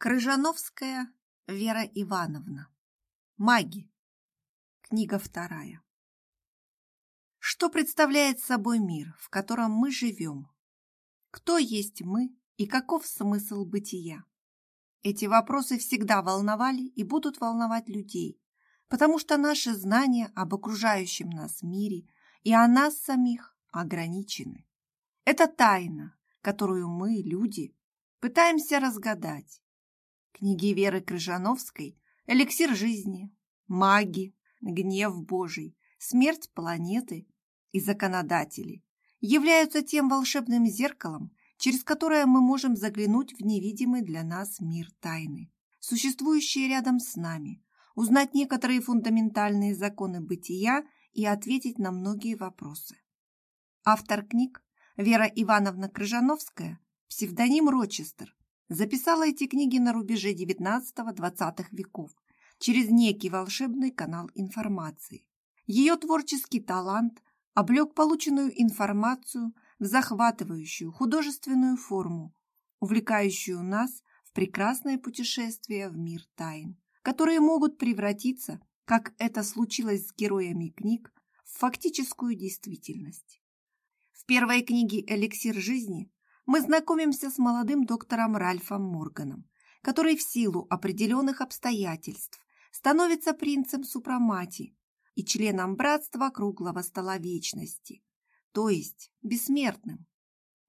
Крыжановская Вера Ивановна. Маги. Книга вторая. Что представляет собой мир, в котором мы живем? Кто есть мы и каков смысл бытия? Эти вопросы всегда волновали и будут волновать людей, потому что наши знания об окружающем нас мире и о нас самих ограничены. Это тайна, которую мы, люди, пытаемся разгадать книги Веры Крыжановской «Эликсир жизни», «Маги», «Гнев Божий», «Смерть планеты» и «Законодатели» являются тем волшебным зеркалом, через которое мы можем заглянуть в невидимый для нас мир тайны, существующие рядом с нами, узнать некоторые фундаментальные законы бытия и ответить на многие вопросы. Автор книг Вера Ивановна Крыжановская, псевдоним Рочестер, записала эти книги на рубеже XIX-XX веков через некий волшебный канал информации. Ее творческий талант облег полученную информацию в захватывающую художественную форму, увлекающую нас в прекрасное путешествие в мир тайн, которые могут превратиться, как это случилось с героями книг, в фактическую действительность. В первой книге «Эликсир жизни» мы знакомимся с молодым доктором Ральфом Морганом, который в силу определенных обстоятельств становится принцем Супрамати и членом братства круглого стола вечности, то есть бессмертным.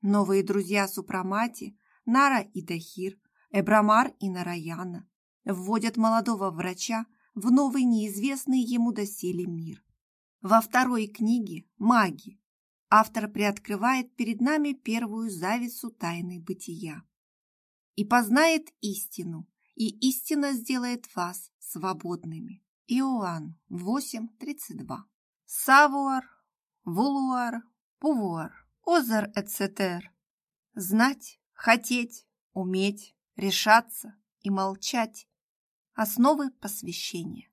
Новые друзья Супрамати, Нара и Дахир, Эбрамар и Нараяна, вводят молодого врача в новый неизвестный ему доселе мир. Во второй книге «Маги» автор приоткрывает перед нами первую завесу тайны бытия. И познает истину, и истина сделает вас свободными. Иоанн 8.32 Савуар, вулуар, пувуар, озер, эцетер. Знать, хотеть, уметь, решаться и молчать. Основы посвящения.